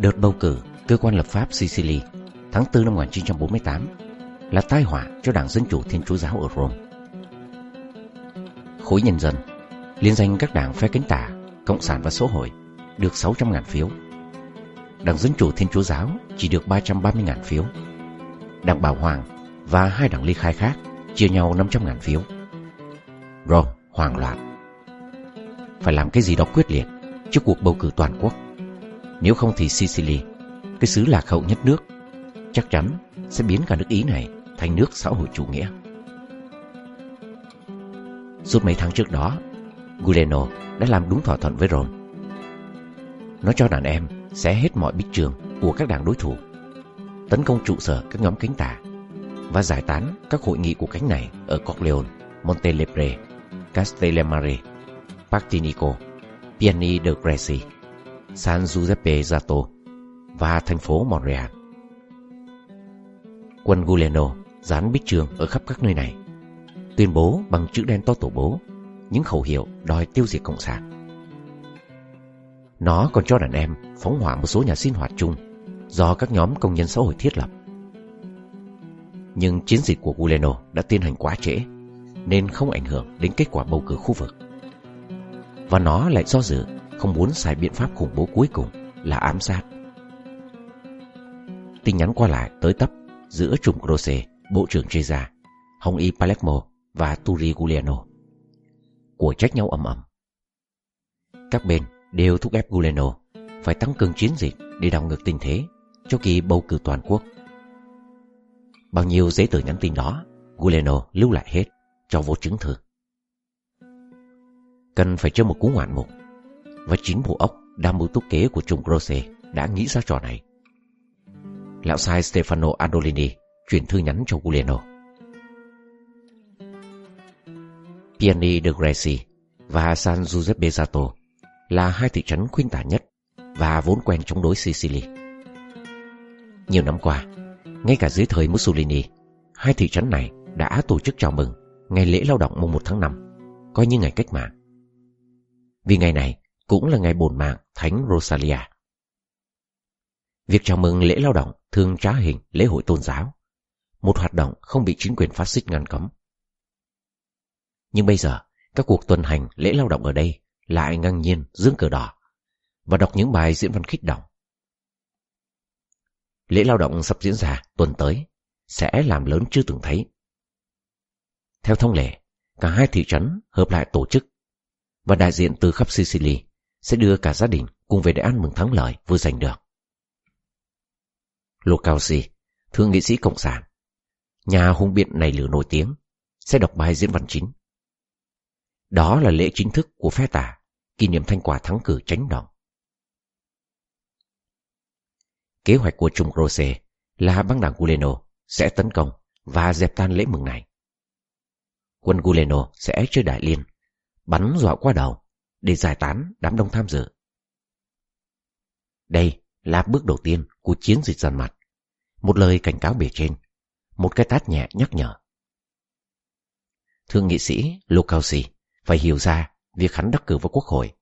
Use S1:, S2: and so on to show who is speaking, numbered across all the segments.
S1: Đợt bầu cử cơ quan lập pháp Sicily tháng 4 năm 1948 là tai họa cho Đảng Dân Chủ Thiên Chúa Giáo ở Rome. Khối nhân dân, liên danh các đảng phe cánh tả, Cộng sản và Xã hội được 600.000 phiếu. Đảng Dân Chủ Thiên Chúa Giáo chỉ được 330.000 phiếu. Đảng Bảo Hoàng và hai đảng ly khai khác chia nhau 500.000 phiếu. Rome hoảng loạn. Phải làm cái gì đó quyết liệt trước cuộc bầu cử toàn quốc. Nếu không thì Sicily, cái xứ lạc hậu nhất nước, chắc chắn sẽ biến cả nước Ý này thành nước xã hội chủ nghĩa. Suốt mấy tháng trước đó, Guleno đã làm đúng thỏa thuận với Rome. Nó cho đàn em sẽ hết mọi bích trường của các đảng đối thủ, tấn công trụ sở các nhóm cánh tả và giải tán các hội nghị của cánh này ở Corleone, Montelepre, Castellamare, Partinico, Piani de Greci, San Giuseppe Zato và thành phố Montreal. Quân Guleno dán bích trường ở khắp các nơi này, tuyên bố bằng chữ đen to tổ bố những khẩu hiệu đòi tiêu diệt Cộng sản. Nó còn cho đàn em phóng hỏa một số nhà sinh hoạt chung do các nhóm công nhân xã hội thiết lập. Nhưng chiến dịch của Guleno đã tiến hành quá trễ nên không ảnh hưởng đến kết quả bầu cử khu vực. Và nó lại do dự không muốn xài biện pháp khủng bố cuối cùng là ám sát. Tin nhắn qua lại tới tấp giữa Trùng Croce, Bộ trưởng Treza, Hồng Y Palermo và Turi Guglielmo. Của trách nhau ầm ầm. Các bên đều thúc ép Guglielmo phải tăng cường chiến dịch để đảo ngược tình thế cho kỳ bầu cử toàn quốc. Bao nhiêu giấy tờ nhắn tin đó, Guglielmo lưu lại hết cho vô chứng thư. Cần phải cho một cú ngoạn mục và chính bộ ốc đam mưu túc kế của Trung Croce đã nghĩ ra trò này. Lão sai Stefano Adolini chuyển thư nhắn cho Guglielmo. Piani de Greci và San Giuseppe Zato là hai thị trấn khuynh tả nhất và vốn quen chống đối Sicily. Nhiều năm qua, ngay cả dưới thời Mussolini, hai thị trấn này đã tổ chức chào mừng ngày lễ lao động mùng 1 tháng 5, coi như ngày cách mạng. Vì ngày này cũng là ngày bổn mạng Thánh Rosalia. Việc chào mừng lễ lao động thường trá hình lễ hội tôn giáo, một hoạt động không bị chính quyền phát xít ngăn cấm. Nhưng bây giờ, các cuộc tuần hành lễ lao động ở đây lại ngang nhiên dương cờ đỏ và đọc những bài diễn văn khích động. Lễ lao động sắp diễn ra tuần tới sẽ làm lớn chưa từng thấy. Theo thông lệ, cả hai thị trấn hợp lại tổ chức và đại diện từ khắp Sicily sẽ đưa cả gia đình cùng về để ăn mừng thắng lợi vừa giành được. Locausi, thượng nghị sĩ Cộng sản, nhà hung biện này lửa nổi tiếng, sẽ đọc bài diễn văn chính. Đó là lễ chính thức của phe tả, kỷ niệm thành quả thắng cử tránh động. Kế hoạch của Trung Rose là băng đảng Guleno sẽ tấn công và dẹp tan lễ mừng này. Quân Guleno sẽ chơi đại liên, bắn dọa qua đầu để giải tán đám đông tham dự. Đây là bước đầu tiên của chiến dịch dần mặt. Một lời cảnh cáo bề trên, một cái tát nhẹ nhắc nhở. Thượng nghị sĩ Lucausi phải hiểu ra việc hắn đắc cử vào quốc hội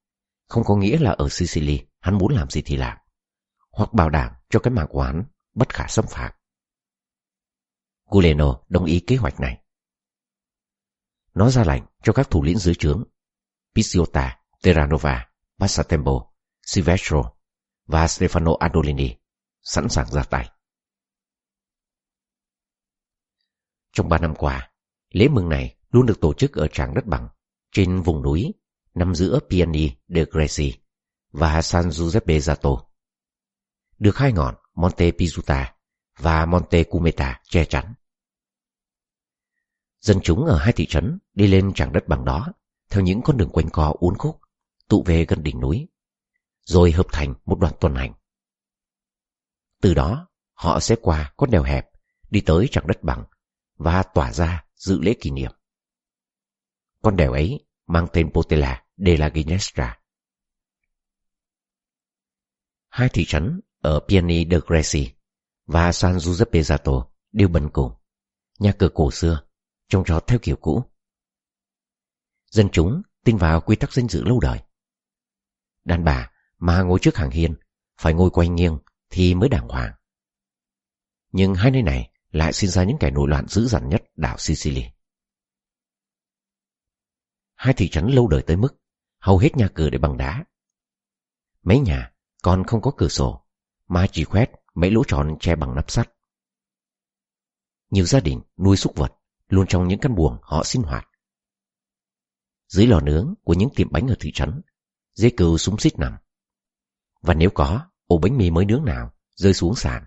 S1: không có nghĩa là ở Sicily hắn muốn làm gì thì làm, hoặc bảo đảm cho cái mạng của hắn bất khả xâm phạm. Guleno đồng ý kế hoạch này. Nó ra lệnh cho các thủ lĩnh dưới trướng Pisciota Terranova, Passatempo, Silvestro và Stefano Adolini sẵn sàng ra tay. Trong ba năm qua, lễ mừng này luôn được tổ chức ở tràng đất bằng trên vùng núi nằm giữa Piani de Greci và San Giuseppe Zato. Được hai ngọn Monte Pizzuta và Monte Cumeta che chắn. Dân chúng ở hai thị trấn đi lên tràng đất bằng đó theo những con đường quanh co uốn khúc tụ về gần đỉnh núi rồi hợp thành một đoạn tuần hành. Từ đó, họ sẽ qua con đèo hẹp, đi tới trạng đất bằng và tỏa ra dự lễ kỷ niệm. Con đèo ấy mang tên Potela de la Ginestra. Hai thị trấn ở Piani de Greci và San Giuseppe Zato đều bần cùng, nhà cửa cổ xưa, trông trọt theo kiểu cũ. Dân chúng tin vào quy tắc danh dự lâu đời. Đàn bà mà ngồi trước hàng hiên phải ngồi quay nghiêng thì mới đàng hoàng. Nhưng hai nơi này lại sinh ra những kẻ nổi loạn dữ dằn nhất đảo Sicily. Hai thị trấn lâu đời tới mức hầu hết nhà cửa để bằng đá. Mấy nhà còn không có cửa sổ, mà chỉ khoét mấy lỗ tròn che bằng nắp sắt. Nhiều gia đình nuôi súc vật luôn trong những căn buồng họ sinh hoạt. Dưới lò nướng của những tiệm bánh ở thị trấn, dê cừu súng xít nằm. Và nếu có ổ bánh mì mới nướng nào rơi xuống sàn,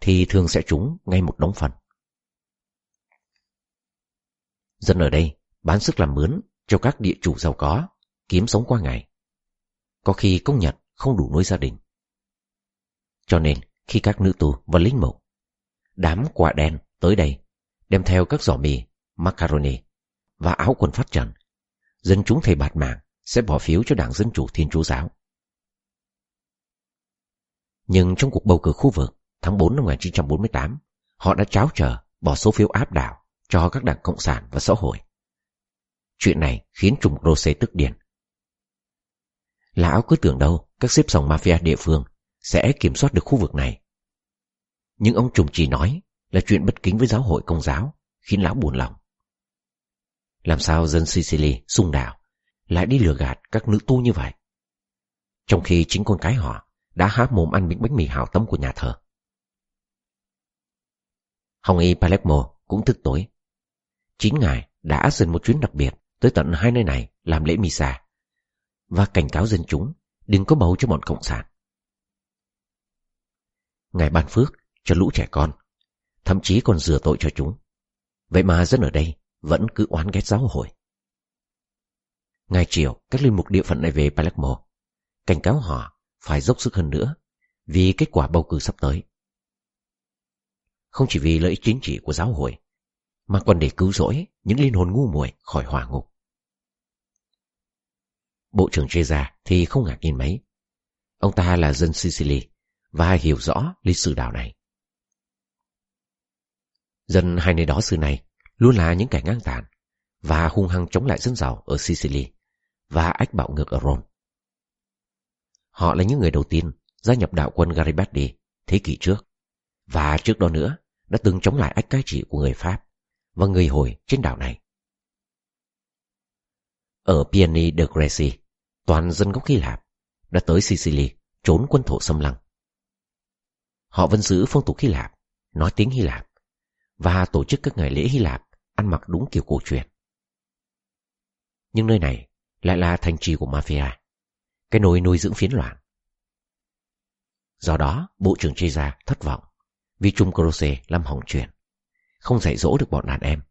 S1: thì thường sẽ trúng ngay một đống phần. Dân ở đây bán sức làm mướn cho các địa chủ giàu có, kiếm sống qua ngày. Có khi công nhật không đủ nuôi gia đình. Cho nên khi các nữ tù và lính mộ, đám quả đen tới đây, đem theo các giỏ mì, macaroni và áo quần phát trần, dân chúng thầy bạt mạng sẽ bỏ phiếu cho Đảng Dân Chủ Thiên Chúa Giáo. Nhưng trong cuộc bầu cử khu vực tháng 4 năm 1948, họ đã cháo trở bỏ số phiếu áp đảo cho các đảng Cộng sản và xã hội. Chuyện này khiến trùng Rose tức điên. Lão cứ tưởng đâu các xếp sòng mafia địa phương sẽ kiểm soát được khu vực này. Nhưng ông trùng chỉ nói là chuyện bất kính với giáo hội công giáo, khiến lão buồn lòng. Làm sao dân Sicily, sung đảo, lại đi lừa gạt các nữ tu như vậy? Trong khi chính con cái họ đã há mồm ăn miếng bánh mì hảo tâm của nhà thờ. Hồng Y Palermo cũng thức tối. Chính ngài đã dần một chuyến đặc biệt tới tận hai nơi này làm lễ misa và cảnh cáo dân chúng đừng có bầu cho bọn cộng sản. Ngài ban phước cho lũ trẻ con, thậm chí còn rửa tội cho chúng. Vậy mà dân ở đây vẫn cứ oán ghét giáo hội. Ngài chiều các linh mục địa phận này về Palermo, cảnh cáo họ phải dốc sức hơn nữa vì kết quả bầu cử sắp tới. Không chỉ vì lợi ích chính trị của giáo hội, mà còn để cứu rỗi những linh hồn ngu muội khỏi hỏa ngục. Bộ trưởng Treza thì không ngạc nhiên mấy. Ông ta là dân Sicily và hiểu rõ lịch sử đảo này. Dân hai nơi đó xưa này luôn là những kẻ ngang tàn và hung hăng chống lại dân giàu ở Sicily và ách bạo ngược ở Rome. Họ là những người đầu tiên gia nhập đạo quân Garibaldi thế kỷ trước và trước đó nữa đã từng chống lại ách cai trị của người Pháp và người Hồi trên đảo này. Ở Piani de Greci, toàn dân gốc Hy Lạp đã tới Sicily trốn quân thổ xâm lăng. Họ vẫn giữ phong tục Hy Lạp, nói tiếng Hy Lạp và tổ chức các ngày lễ Hy Lạp ăn mặc đúng kiểu cổ truyền. Nhưng nơi này lại là thành trì của mafia, cái nồi nuôi dưỡng phiến loạn. Do đó, Bộ trưởng Cheza thất vọng vì Trung Croce làm hỏng chuyện, không dạy dỗ được bọn đàn em.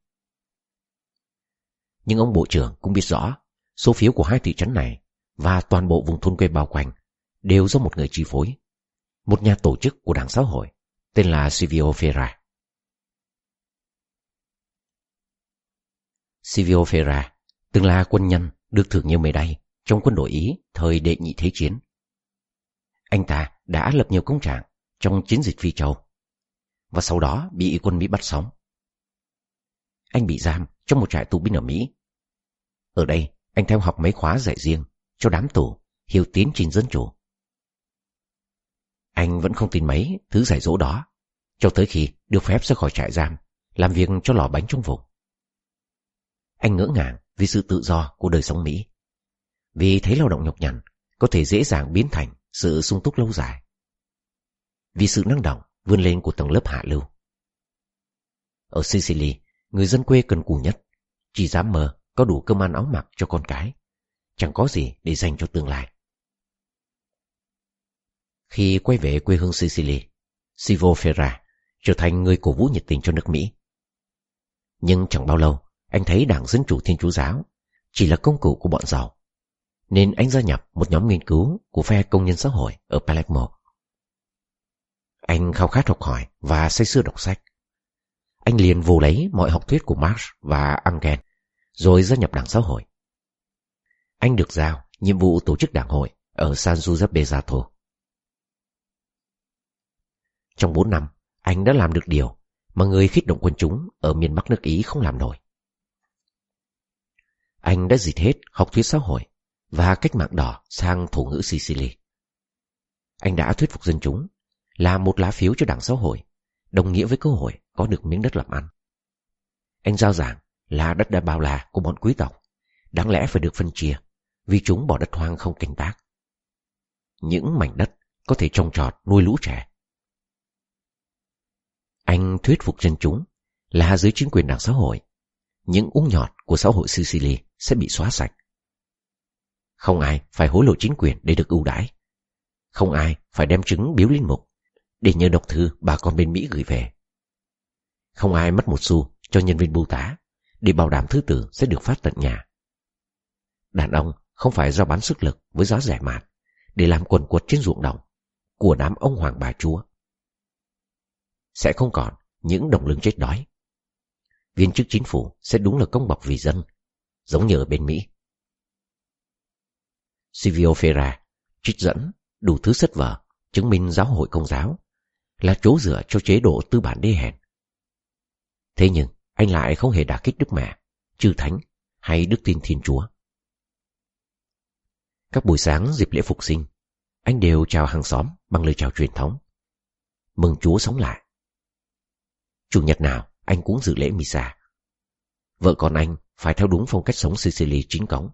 S1: Nhưng ông Bộ trưởng cũng biết rõ số phiếu của hai thị trấn này và toàn bộ vùng thôn quê bao quanh đều do một người chi phối, một nhà tổ chức của Đảng Xã hội tên là Silvio Ferra. Silvio Ferra từng là quân nhân được thưởng nhiều medal trong quân đội Ý thời đệ nhị thế chiến. Anh ta đã lập nhiều công trạng trong chiến dịch Phi Châu và sau đó bị quân Mỹ bắt sống. Anh bị giam trong một trại tù binh ở Mỹ. Ở đây, anh theo học mấy khóa dạy riêng cho đám tù hiểu tiến trình dân chủ. Anh vẫn không tin mấy thứ giải dỗ đó, cho tới khi được phép ra khỏi trại giam, làm việc cho lò bánh trong vùng. Anh ngỡ ngàng vì sự tự do của đời sống Mỹ. Vì thấy lao động nhọc nhằn có thể dễ dàng biến thành sự sung túc lâu dài. Vì sự năng động vươn lên của tầng lớp hạ lưu. Ở Sicily, người dân quê cần cù nhất, chỉ dám mơ có đủ cơm ăn áo mặc cho con cái, chẳng có gì để dành cho tương lai. Khi quay về quê hương Sicily, Sivo Ferra trở thành người cổ vũ nhiệt tình cho nước Mỹ. Nhưng chẳng bao lâu, anh thấy Đảng Dân Chủ Thiên Chúa Giáo chỉ là công cụ của bọn giàu, nên anh gia nhập một nhóm nghiên cứu của phe công nhân xã hội ở Palermo. Anh khao khát học hỏi và say sưa đọc sách. Anh liền vô lấy mọi học thuyết của Marx và Engels, rồi gia nhập Đảng Xã hội. Anh được giao nhiệm vụ tổ chức đảng hội ở San Giuseppe Zato. Trong 4 năm, anh đã làm được điều mà người khích động quân chúng ở miền Bắc nước Ý không làm nổi. Anh đã dịch hết học thuyết xã hội và cách mạng đỏ sang thổ ngữ Sicily. Anh đã thuyết phục dân chúng là một lá phiếu cho đảng xã hội, đồng nghĩa với cơ hội có được miếng đất làm ăn. Anh giao giảng là đất đã bao la của bọn quý tộc, đáng lẽ phải được phân chia, vì chúng bỏ đất hoang không canh tác. Những mảnh đất có thể trồng trọt nuôi lũ trẻ. Anh thuyết phục dân chúng là dưới chính quyền đảng xã hội, những uống nhọt của xã hội Sicily sẽ bị xóa sạch. Không ai phải hối lộ chính quyền để được ưu đãi. Không ai phải đem chứng biếu linh mục để nhờ độc thư bà con bên Mỹ gửi về. Không ai mất một xu cho nhân viên bưu tá để bảo đảm thứ tử sẽ được phát tận nhà. Đàn ông không phải do bán sức lực với giá rẻ mạt để làm quần quật trên ruộng đồng của đám ông hoàng bà chúa. Sẽ không còn những đồng lương chết đói. Viên chức chính phủ sẽ đúng là công bọc vì dân, giống như ở bên Mỹ. Silvio Ferra trích dẫn đủ thứ sách vở chứng minh giáo hội công giáo là chỗ dựa cho chế độ tư bản đê hèn. Thế nhưng anh lại không hề đả kích Đức Mẹ, Chư Thánh hay Đức Tin Thiên Chúa. Các buổi sáng dịp lễ phục sinh, anh đều chào hàng xóm bằng lời chào truyền thống. Mừng Chúa sống lại. Chủ nhật nào anh cũng dự lễ misa. Vợ con anh phải theo đúng phong cách sống Sicily chính cống,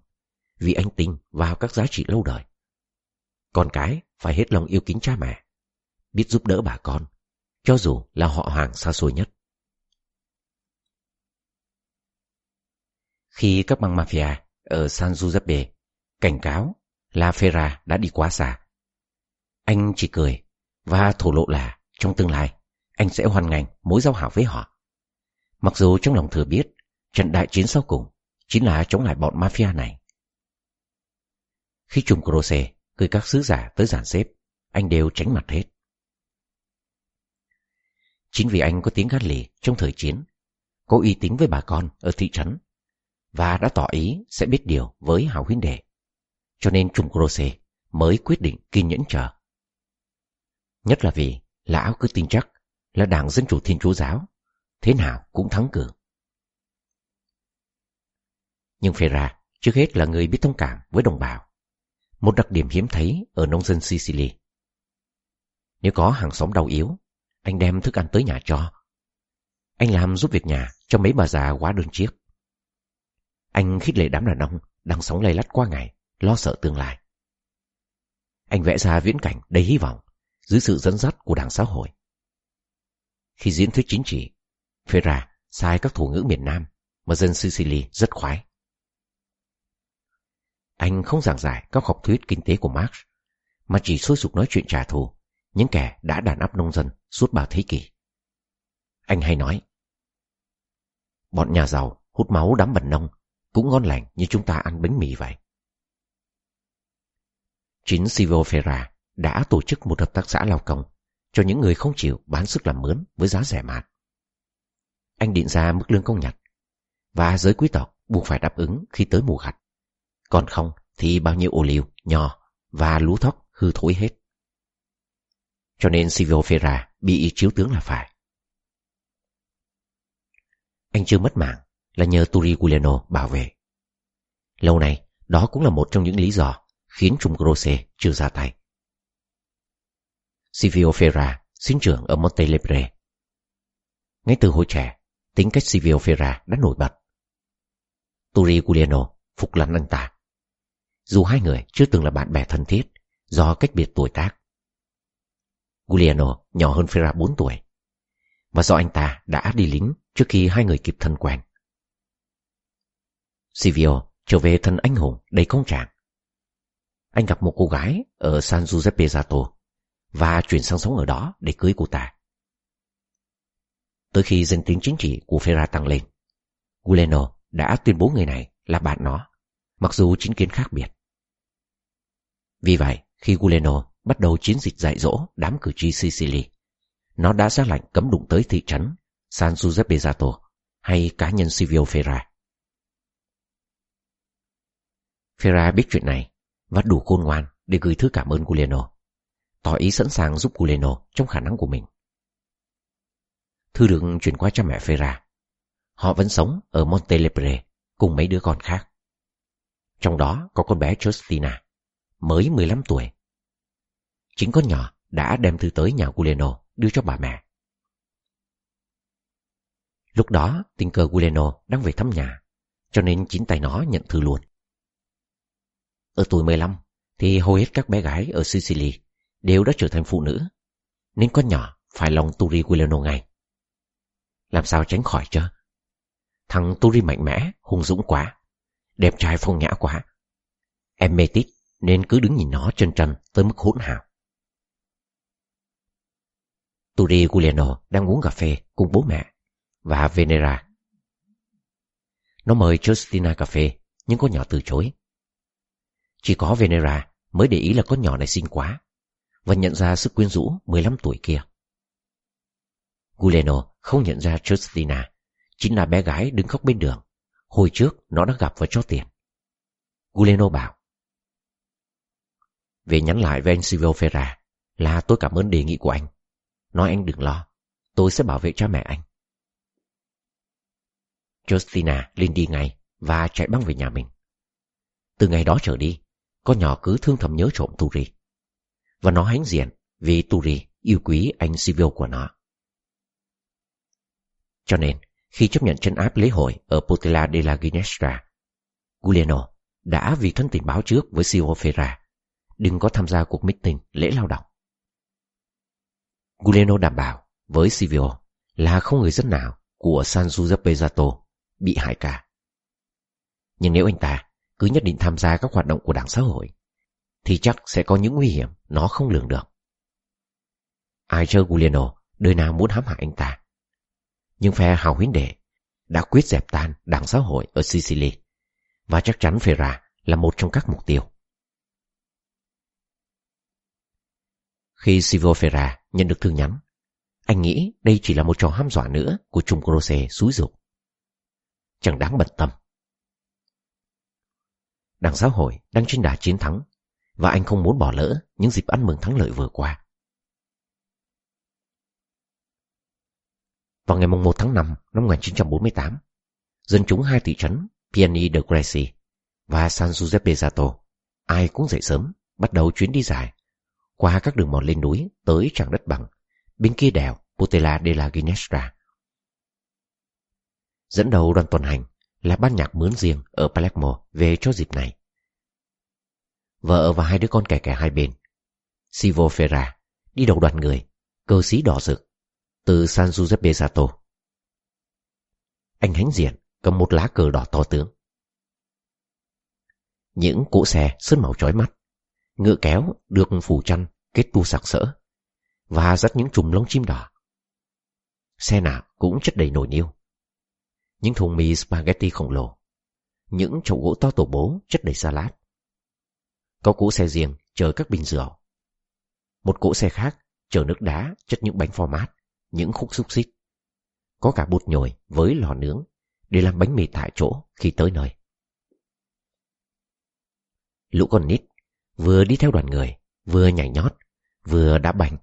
S1: vì anh tin vào các giá trị lâu đời. Con cái phải hết lòng yêu kính cha mẹ, biết giúp đỡ bà con, cho dù là họ hàng xa xôi nhất. Khi các băng mafia ở San Giuseppe cảnh cáo La Ferra đã đi quá xa, anh chỉ cười và thổ lộ là trong tương lai anh sẽ hoàn ngành mối giao hảo với họ. Mặc dù trong lòng thừa biết trận đại chiến sau cùng chính là chống lại bọn mafia này. Khi trùng Croce gửi các sứ giả tới giàn xếp, anh đều tránh mặt hết. Chính vì anh có tiếng gắt lì trong thời chiến, có uy tín với bà con ở thị trấn và đã tỏ ý sẽ biết điều với hào huynh đệ. Cho nên Trung Croce mới quyết định kiên nhẫn chờ. Nhất là vì lão cứ tin chắc là đảng Dân Chủ Thiên Chúa Giáo, thế nào cũng thắng cường. Nhưng Ferra trước hết là người biết thông cảm với đồng bào, một đặc điểm hiếm thấy ở nông dân Sicily. Nếu có hàng xóm đau yếu, anh đem thức ăn tới nhà cho. Anh làm giúp việc nhà cho mấy bà già quá đơn chiếc. Anh khích lệ đám đàn ông đang sống lây lắt qua ngày, lo sợ tương lai. Anh vẽ ra viễn cảnh đầy hy vọng dưới sự dẫn dắt của đảng xã hội. Khi diễn thuyết chính trị, Ferra sai các thủ ngữ miền Nam mà dân Sicily rất khoái. Anh không giảng giải các học thuyết kinh tế của Marx, mà chỉ sôi sục nói chuyện trả thù những kẻ đã đàn áp nông dân suốt bao thế kỷ. Anh hay nói, bọn nhà giàu hút máu đám bẩn nông cũng ngon lành như chúng ta ăn bánh mì vậy. Chính Silvio Ferra đã tổ chức một hợp tác xã lao công cho những người không chịu bán sức làm mướn với giá rẻ mạt. Anh định ra mức lương công nhật và giới quý tộc buộc phải đáp ứng khi tới mùa gặt. Còn không thì bao nhiêu ô liu, nho và lúa thóc hư thối hết. Cho nên Silvio Ferra bị chiếu tướng là phải. Anh chưa mất mạng là nhờ Turi bảo vệ. Lâu nay, đó cũng là một trong những lý do khiến Trung Grosse chưa ra tay. Silvio Ferra sinh trưởng ở Montelebre. Ngay từ hồi trẻ, tính cách Silvio Ferra đã nổi bật. Turi Giuliano phục lăn anh ta. Dù hai người chưa từng là bạn bè thân thiết, do cách biệt tuổi tác. Giuliano nhỏ hơn Ferra 4 tuổi và do anh ta đã đi lính trước khi hai người kịp thân quen. Silvio trở về thân anh hùng đầy công trạng. Anh gặp một cô gái ở San Giuseppe Zato và chuyển sang sống ở đó để cưới cô ta. Tới khi danh tiếng chính trị của Ferra tăng lên, Guleno đã tuyên bố người này là bạn nó, mặc dù chính kiến khác biệt. Vì vậy, khi Guleno bắt đầu chiến dịch dạy dỗ đám cử tri Sicily, nó đã ra lệnh cấm đụng tới thị trấn San Giuseppe Zato hay cá nhân Silvio Ferra. Ferra biết chuyện này và đủ khôn ngoan để gửi thư cảm ơn Guleno tỏ ý sẵn sàng giúp Guleno trong khả năng của mình. Thư được chuyển qua cha mẹ Ferra. Họ vẫn sống ở Montelebre cùng mấy đứa con khác. Trong đó có con bé Justina, mới 15 tuổi. Chính con nhỏ đã đem thư tới nhà Guleno đưa cho bà mẹ. Lúc đó, tình cờ Guleno đang về thăm nhà, cho nên chính tay nó nhận thư luôn. Ở tuổi 15, thì hầu hết các bé gái ở Sicily đều đã trở thành phụ nữ, nên con nhỏ phải lòng Turi Guleno ngay. Làm sao tránh khỏi chứ? Thằng Turi mạnh mẽ, hung dũng quá, đẹp trai phong nhã quá. Em mê tít nên cứ đứng nhìn nó chân trần tới mức hỗn hào. Turi Guglielmo đang uống cà phê cùng bố mẹ và Venera. Nó mời Justina cà phê nhưng con nhỏ từ chối. Chỉ có Venera mới để ý là con nhỏ này xinh quá và nhận ra sức quyến rũ 15 tuổi kia. Guleno không nhận ra Justina chính là bé gái đứng khóc bên đường. Hồi trước nó đã gặp và cho tiền. Guleno bảo về nhắn lại với anh Silvio Ferra là tôi cảm ơn đề nghị của anh. Nói anh đừng lo, tôi sẽ bảo vệ cha mẹ anh. Justina lên đi ngay và chạy băng về nhà mình. Từ ngày đó trở đi, con nhỏ cứ thương thầm nhớ trộm Turi. Và nó hãnh diện vì Turi yêu quý anh Silvio của nó. Cho nên, khi chấp nhận chân áp lễ hội ở Potella della Ginestra, Giuliano đã vì thân tình báo trước với Silvio Ferra đừng có tham gia cuộc meeting lễ lao động. Guleno đảm bảo với Silvio là không người dân nào của San Giuseppe Zato bị hại cả. Nhưng nếu anh ta cứ nhất định tham gia các hoạt động của đảng xã hội, thì chắc sẽ có những nguy hiểm nó không lường được. Ai chơi Guglielmo đời nào muốn hãm hại anh ta. Nhưng phe hào huyến đệ đã quyết dẹp tan đảng xã hội ở Sicily và chắc chắn Ferra là một trong các mục tiêu. Khi Silvio Ferra nhận được thư nhắn, anh nghĩ đây chỉ là một trò hăm dọa nữa của Trung Croce xúi dục. Chẳng đáng bận tâm. Đảng xã hội đang trên đà chiến thắng và anh không muốn bỏ lỡ những dịp ăn mừng thắng lợi vừa qua. Vào ngày 1 tháng 5 năm 1948, dân chúng hai thị trấn Piani de Greci và San Giuseppe Zato ai cũng dậy sớm bắt đầu chuyến đi dài qua các đường mòn lên núi tới trang đất bằng, bên kia đèo Potella della Ginestra. Dẫn đầu đoàn tuần hành là ban nhạc mướn riêng ở Palermo về cho dịp này. Vợ và hai đứa con kẻ kẻ hai bên. Sivo Ferra đi đầu đoàn người, cơ sĩ đỏ rực, từ San Giuseppe Sato. Anh hánh diện cầm một lá cờ đỏ to tướng. Những cỗ xe sơn màu chói mắt ngựa kéo được phủ chăn kết tu sặc sỡ và dắt những chùm lông chim đỏ. Xe nào cũng chất đầy nồi niêu. Những thùng mì spaghetti khổng lồ. Những chậu gỗ to tổ bố chất đầy salad. Có cỗ xe riêng chở các bình rượu. Một cỗ xe khác chở nước đá chất những bánh format, những khúc xúc xích. Có cả bột nhồi với lò nướng để làm bánh mì tại chỗ khi tới nơi. Lũ con nít vừa đi theo đoàn người, vừa nhảy nhót, vừa đá bành.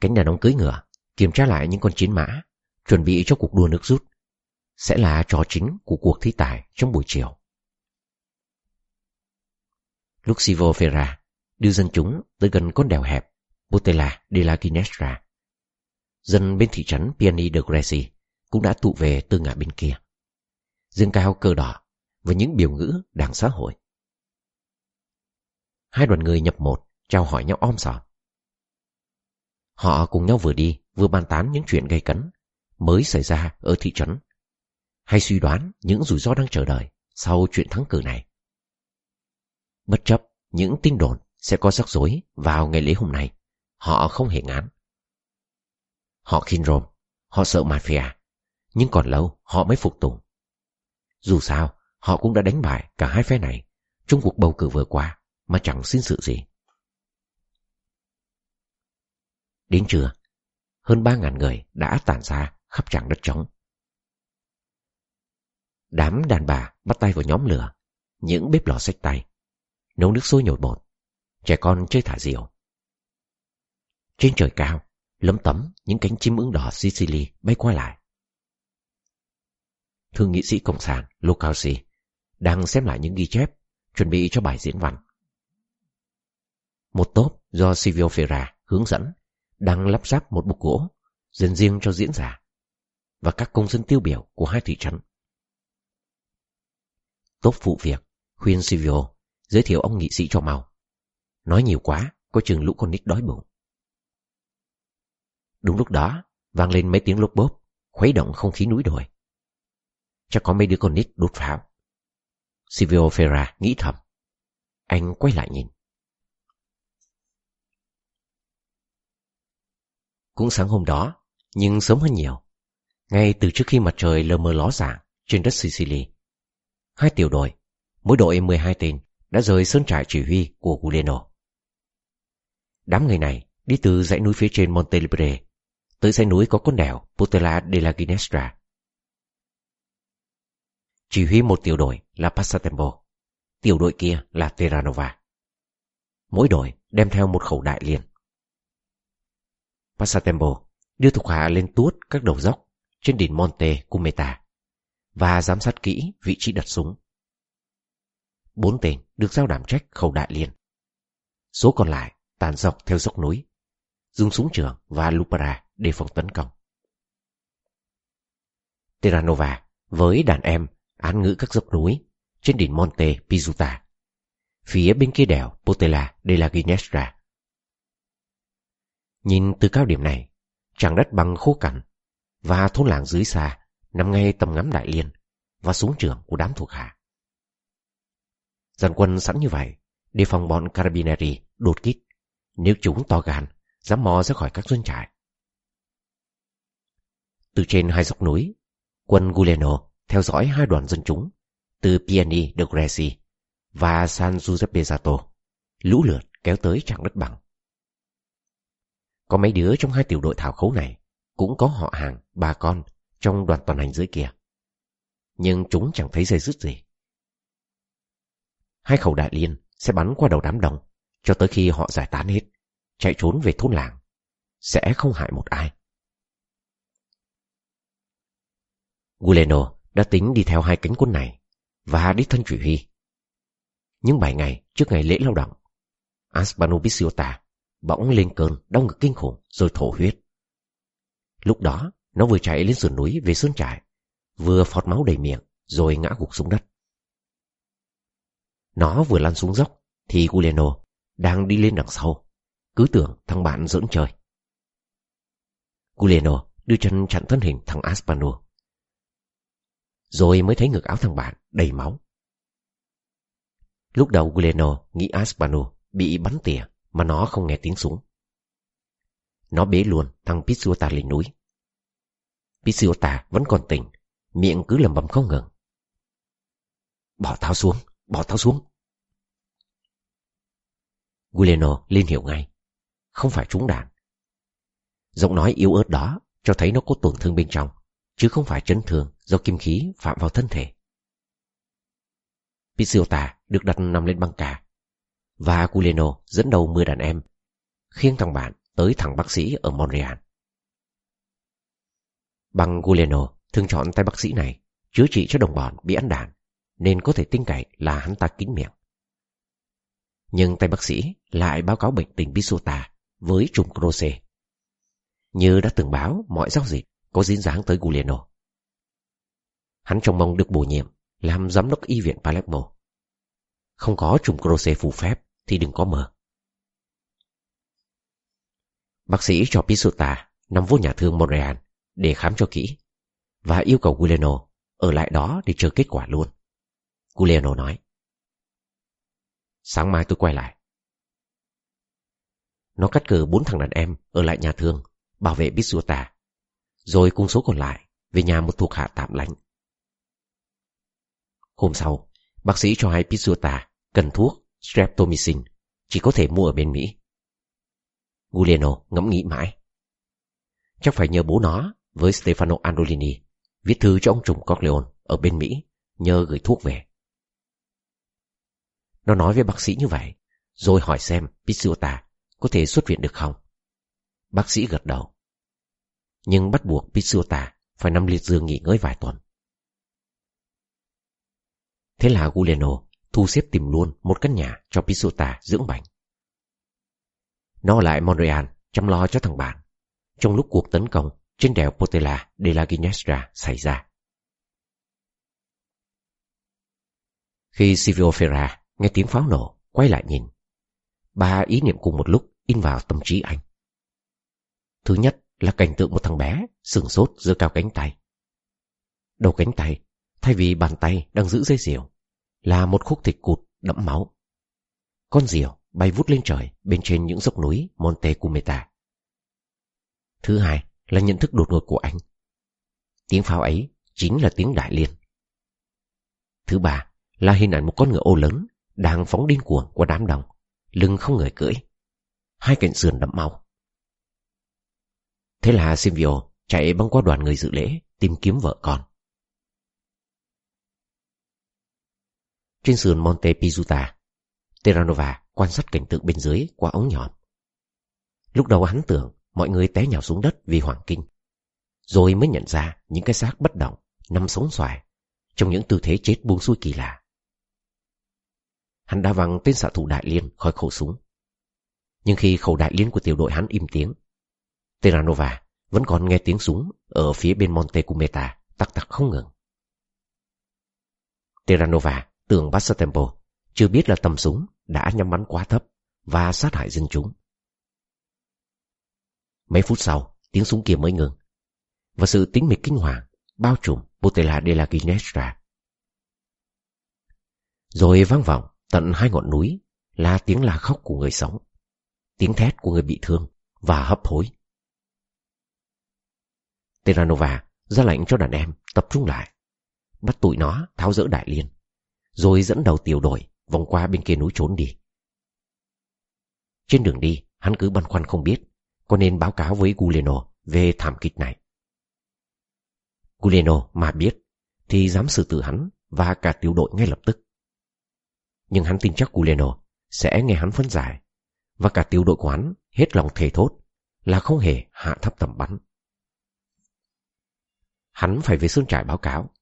S1: Cánh đàn ông cưới ngựa, kiểm tra lại những con chiến mã, chuẩn bị cho cuộc đua nước rút. Sẽ là trò chính của cuộc thi tài trong buổi chiều. Luxivo Ferra đưa dân chúng tới gần con đèo hẹp Botella della Ginestra. Dân bên thị trấn Piani de Greci cũng đã tụ về từ ngã bên kia. Dương cao cờ đỏ và những biểu ngữ đảng xã hội. Hai đoàn người nhập một, chào hỏi nhau om sòm. Họ cùng nhau vừa đi, vừa bàn tán những chuyện gây cấn mới xảy ra ở thị trấn, hay suy đoán những rủi ro đang chờ đợi sau chuyện thắng cử này. Bất chấp những tin đồn sẽ có rắc rối vào ngày lễ hôm nay, họ không hề ngán. Họ khinh rôm, họ sợ mafia, nhưng còn lâu họ mới phục tùng. Dù sao, họ cũng đã đánh bại cả hai phe này trong cuộc bầu cử vừa qua mà chẳng xin sự gì. Đến trưa, hơn ba ngàn người đã tản ra khắp tràng đất trống. Đám đàn bà bắt tay vào nhóm lửa, những bếp lò xách tay, nấu nước sôi nhồi bột, trẻ con chơi thả diều. Trên trời cao, lấm tấm những cánh chim ưng đỏ Sicily bay qua lại. Thương nghị sĩ Cộng sản Localsi đang xem lại những ghi chép, chuẩn bị cho bài diễn văn. Một tốp do Silvio Ferra hướng dẫn đang lắp ráp một bục gỗ dành riêng cho diễn giả và các công dân tiêu biểu của hai thị trấn. Tốp phụ việc khuyên Silvio giới thiệu ông nghị sĩ cho mau. Nói nhiều quá, có chừng lũ con nít đói bụng. Đúng lúc đó, vang lên mấy tiếng lốp bốp, khuấy động không khí núi đồi. Chắc có mấy đứa con nít đốt pháo. Silvio Ferra nghĩ thầm. Anh quay lại nhìn. Cũng sáng hôm đó, nhưng sớm hơn nhiều. Ngay từ trước khi mặt trời lờ mờ ló dạng trên đất Sicily. Hai tiểu đội, mỗi đội 12 tên, đã rời sơn trại chỉ huy của Guleno. Đám người này đi từ dãy núi phía trên Montelibre tới dãy núi có con đèo Putella della Ginestra. Chỉ huy một tiểu đội là Passatempo, tiểu đội kia là Terranova. Mỗi đội đem theo một khẩu đại liền. Passatempo đưa thuộc hạ lên tuốt các đầu dốc trên đỉnh Monte Cumeta và giám sát kỹ vị trí đặt súng. Bốn tên được giao đảm trách khẩu đại liền. Số còn lại tàn dọc theo dốc núi, dùng súng trường và lupara để phòng tấn công. Terranova với đàn em án ngữ các dốc núi trên đỉnh Monte Pizuta. phía bên kia đèo Potella della Ginestra. Nhìn từ cao điểm này, tràng đất bằng khô cằn và thôn làng dưới xa nằm ngay tầm ngắm đại liên và súng trường của đám thuộc hạ. Dân quân sẵn như vậy, đề phòng bọn Carabinieri đột kích nếu chúng to gan, dám mò ra khỏi các doanh trại. Từ trên hai dọc núi, quân Guleno theo dõi hai đoàn dân chúng từ Piani de Greci và San Giuseppe Zato, lũ lượt kéo tới trạng đất bằng. Có mấy đứa trong hai tiểu đội thảo khấu này cũng có họ hàng, bà con trong đoàn toàn hành dưới kia. Nhưng chúng chẳng thấy dây dứt gì. Hai khẩu đại liên sẽ bắn qua đầu đám đông cho tới khi họ giải tán hết, chạy trốn về thôn làng. Sẽ không hại một ai. Guleno đã tính đi theo hai cánh quân này và đích thân chỉ huy. Nhưng bảy ngày trước ngày lễ lao động, Aspano Bisiota bỗng lên cơn đau ngực kinh khủng rồi thổ huyết. Lúc đó, nó vừa chạy lên sườn núi về sơn trại, vừa phọt máu đầy miệng rồi ngã gục xuống đất. Nó vừa lăn xuống dốc thì Guleno đang đi lên đằng sau, cứ tưởng thằng bạn dẫn chơi. Guleno đưa chân chặn thân hình thằng Aspano. Rồi mới thấy ngực áo thằng bạn đầy máu. Lúc đầu Guleno nghĩ Aspano bị bắn tỉa mà nó không nghe tiếng súng. Nó bế luôn thằng Pizzuta lên núi. Pizzuta vẫn còn tỉnh, miệng cứ lầm bầm không ngừng. Bỏ tao xuống, bỏ tao xuống. Guleno lên hiểu ngay. Không phải trúng đạn. Giọng nói yếu ớt đó cho thấy nó có tổn thương bên trong, chứ không phải chấn thương do kim khí phạm vào thân thể. Pizzuta được đặt nằm lên băng cà và Guleno dẫn đầu 10 đàn em, khiêng thằng bạn tới thằng bác sĩ ở Montreal. Bằng Guleno thường chọn tay bác sĩ này chữa trị cho đồng bọn bị ăn đạn, nên có thể tin cậy là hắn ta kín miệng. Nhưng tay bác sĩ lại báo cáo bệnh tình Bisota với trùng Croce. Như đã từng báo mọi giao dịch có dính dáng tới Guleno. Hắn trông mong được bổ nhiệm làm giám đốc y viện Palermo. Không có trùng Croce phù phép thì đừng có mơ. Bác sĩ cho Pisuta nằm vô nhà thương Montreal để khám cho kỹ và yêu cầu Guileno ở lại đó để chờ kết quả luôn. Guileno nói. Sáng mai tôi quay lại. Nó cắt cử bốn thằng đàn em ở lại nhà thương, bảo vệ Pisuta, rồi cùng số còn lại về nhà một thuộc hạ tạm lánh. Hôm sau, bác sĩ cho hai Pisuta cần thuốc streptomycin chỉ có thể mua ở bên Mỹ. Giuliano ngẫm nghĩ mãi. Chắc phải nhờ bố nó với Stefano Andolini viết thư cho ông trùm Corleone ở bên Mỹ nhờ gửi thuốc về. Nó nói với bác sĩ như vậy, rồi hỏi xem Pizzuta có thể xuất viện được không. Bác sĩ gật đầu. Nhưng bắt buộc Pizzuta phải nằm liệt giường nghỉ ngơi vài tuần. Thế là Guleno thu xếp tìm luôn một căn nhà cho Pisota dưỡng bệnh. Nó lại Montreal chăm lo cho thằng bạn trong lúc cuộc tấn công trên đèo Potela de la Ginestra xảy ra. Khi Silvio Ferra nghe tiếng pháo nổ, quay lại nhìn, ba ý niệm cùng một lúc in vào tâm trí anh. Thứ nhất là cảnh tượng một thằng bé sừng sốt giữa cao cánh tay. Đầu cánh tay, thay vì bàn tay đang giữ dây diều, là một khúc thịt cụt đẫm máu. Con diều bay vút lên trời bên trên những dốc núi Monte Cumeta. Thứ hai là nhận thức đột ngột của anh. Tiếng pháo ấy chính là tiếng đại liên. Thứ ba là hình ảnh một con ngựa ô lớn đang phóng điên cuồng qua đám đông, lưng không người cưỡi, hai cạnh sườn đẫm máu. Thế là Silvio chạy băng qua đoàn người dự lễ tìm kiếm vợ con. Trên sườn Monte Pizuta, Terranova quan sát cảnh tượng bên dưới qua ống nhòm. Lúc đầu hắn tưởng mọi người té nhào xuống đất vì hoảng kinh. Rồi mới nhận ra những cái xác bất động, nằm sống xoài, trong những tư thế chết buông xuôi kỳ lạ. Hắn đã văng tên xạ thủ đại liên khỏi khẩu súng. Nhưng khi khẩu đại liên của tiểu đội hắn im tiếng, Terranova vẫn còn nghe tiếng súng ở phía bên Monte Cumeta tắc tắc không ngừng. Terranova tưởng Temple chưa biết là tầm súng đã nhắm bắn quá thấp và sát hại dân chúng. Mấy phút sau, tiếng súng kia mới ngừng. Và sự tính mịch kinh hoàng bao trùm Botella de la Ginestra. Rồi vang vọng tận hai ngọn núi là tiếng la khóc của người sống, tiếng thét của người bị thương và hấp hối. Terranova ra lệnh cho đàn em tập trung lại, bắt tụi nó tháo rỡ đại liên, rồi dẫn đầu tiểu đội vòng qua bên kia núi trốn đi. Trên đường đi, hắn cứ băn khoăn không biết có nên báo cáo với Guleno về thảm kịch này. Guleno mà biết thì dám xử tử hắn và cả tiểu đội ngay lập tức. Nhưng hắn tin chắc Guleno sẽ nghe hắn phân giải và cả tiểu đội của hắn hết lòng thề thốt là không hề hạ thấp tầm bắn. Hắn phải về sơn trại báo cáo.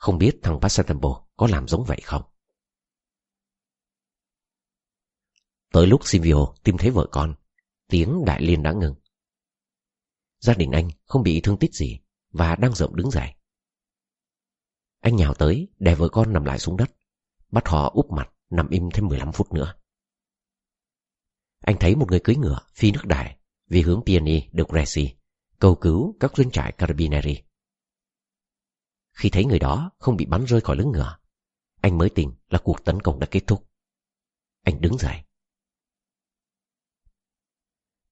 S1: Không biết thằng Passatempo có làm giống vậy không? Tới lúc Silvio tìm thấy vợ con tiếng đại liên đã ngừng. Gia đình anh không bị thương tích gì và đang rộng đứng dậy. Anh nhào tới đè vợ con nằm lại xuống đất, bắt họ úp mặt nằm im thêm 15 phút nữa. Anh thấy một người cưỡi ngựa phi nước đại vì hướng Piani de Greci, cầu cứu các doanh trại Carabinieri. Khi thấy người đó không bị bắn rơi khỏi lưng ngựa, anh mới tin là cuộc tấn công đã kết thúc. Anh đứng dậy,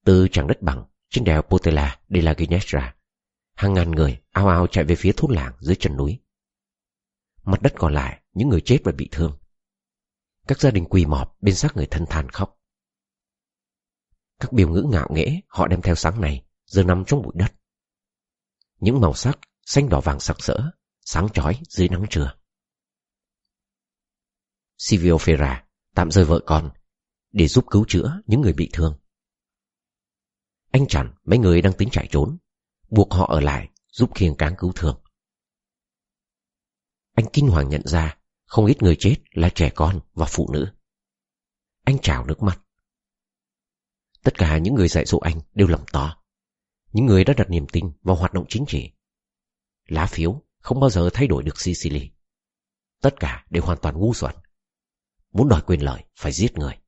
S1: từ tràng đất bằng trên đèo Potela de la Ginestra, hàng ngàn người ao ao chạy về phía thôn làng dưới chân núi. Mặt đất còn lại, những người chết và bị thương. Các gia đình quỳ mọp bên xác người thân than khóc. Các biểu ngữ ngạo nghễ họ đem theo sáng này giờ nằm trong bụi đất. Những màu sắc xanh đỏ vàng sặc sỡ, sáng chói dưới nắng trưa. Silvio Ferra tạm rời vợ con để giúp cứu chữa những người bị thương. Anh chặn mấy người đang tính chạy trốn, buộc họ ở lại giúp khiêng cáng cứu thương. Anh kinh hoàng nhận ra không ít người chết là trẻ con và phụ nữ. Anh trào nước mắt. Tất cả những người dạy dỗ anh đều lầm to. Những người đã đặt niềm tin vào hoạt động chính trị. Lá phiếu không bao giờ thay đổi được Sicily. Tất cả đều hoàn toàn ngu xuẩn. Muốn đòi quyền lợi phải giết người.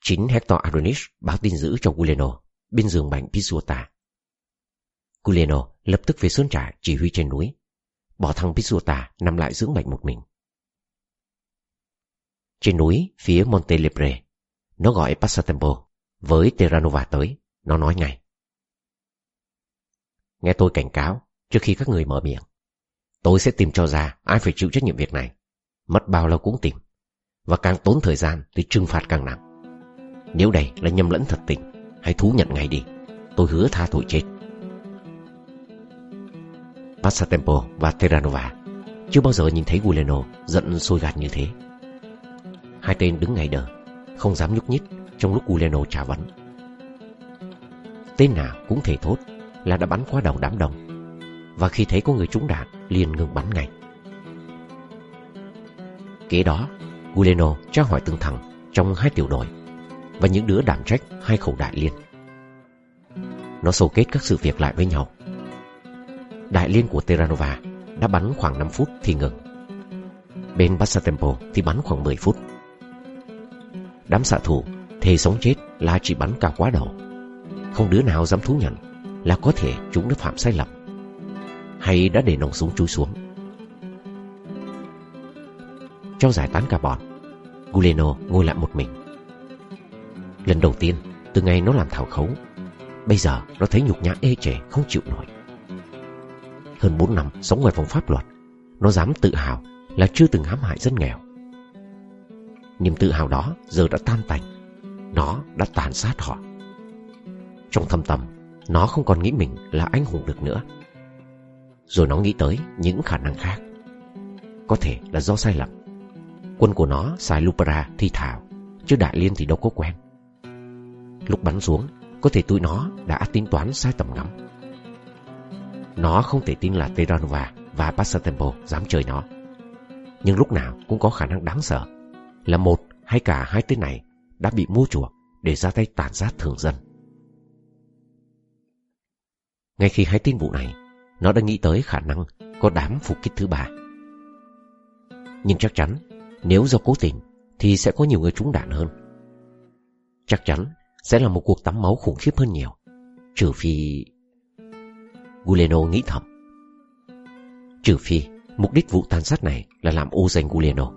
S1: Chính Hector Adonis báo tin dữ cho Guleno bên giường bệnh Pisuota. Guleno lập tức về sơn trại chỉ huy trên núi, bỏ thằng Pisuota nằm lại dưỡng bệnh một mình. Trên núi phía Monte Lepre, nó gọi Passatempo với Terranova tới, nó nói ngay. Nghe tôi cảnh cáo, trước khi các người mở miệng. Tôi sẽ tìm cho ra ai phải chịu trách nhiệm việc này. Mất bao lâu cũng tìm. Và càng tốn thời gian thì trừng phạt càng nặng. Nếu đây là nhầm lẫn thật tình, Hãy thú nhận ngay đi, Tôi hứa tha tội chết Passatempo và Terranova Chưa bao giờ nhìn thấy Guleno giận sôi gạt như thế Hai tên đứng ngay đờ, Không dám nhúc nhích Trong lúc Guleno trả vấn Tên nào cũng thể thốt là đã bắn qua đầu đám đông Và khi thấy có người trúng đạn, liền ngừng bắn ngay Kế đó Guleno tra hỏi từng thằng trong hai tiểu đội và những đứa đảm trách hai khẩu đại liên. Nó sâu kết các sự việc lại với nhau. Đại liên của Terranova đã bắn khoảng 5 phút thì ngừng. Bên bassatempo thì bắn khoảng 10 phút. Đám xạ thủ thề sống chết là chỉ bắn cao quá đầu. Không đứa nào dám thú nhận là có thể chúng đã phạm sai lầm hay đã để nòng súng chui xuống. Cho giải tán cả bọn, Guleno ngồi lại một mình. Lần đầu tiên, từ ngày nó làm thảo khấu, bây giờ nó thấy nhục nhã ê chề không chịu nổi. Hơn 4 năm sống ngoài vòng pháp luật, nó dám tự hào là chưa từng hãm hại dân nghèo. Niềm tự hào đó giờ đã tan tành, nó đã tàn sát họ. Trong thâm tâm, nó không còn nghĩ mình là anh hùng được nữa. Rồi nó nghĩ tới những khả năng khác. Có thể là do sai lầm. Quân của nó xài Lupara thi thảo, chứ Đại Liên thì đâu có quen. Lúc bắn xuống, có thể tụi nó đã tính toán sai tầm ngắm. Nó không thể tin là Terranova và Passatempo dám chơi nó. Nhưng lúc nào cũng có khả năng đáng sợ là một hay cả hai tên này đã bị mua chuộc để ra tay tàn sát thường dân. Ngay khi hay tin vụ này, nó đã nghĩ tới khả năng có đám phục kích thứ ba. Nhưng chắc chắn, nếu do cố tình, thì sẽ có nhiều người trúng đạn hơn. Chắc chắn sẽ là một cuộc tắm máu khủng khiếp hơn nhiều. Trừ phi... Guleno nghĩ thầm. Trừ phi, mục đích vụ tàn sát này là làm ô danh Guleno.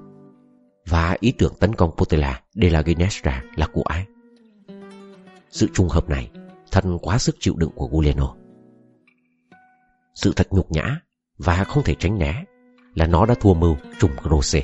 S1: Và ý tưởng tấn công Potela de la Ginestra là của ai? Sự trùng hợp này thật quá sức chịu đựng của Guleno. Sự thật nhục nhã và không thể tránh né là nó đã thua mưu trùng Grose.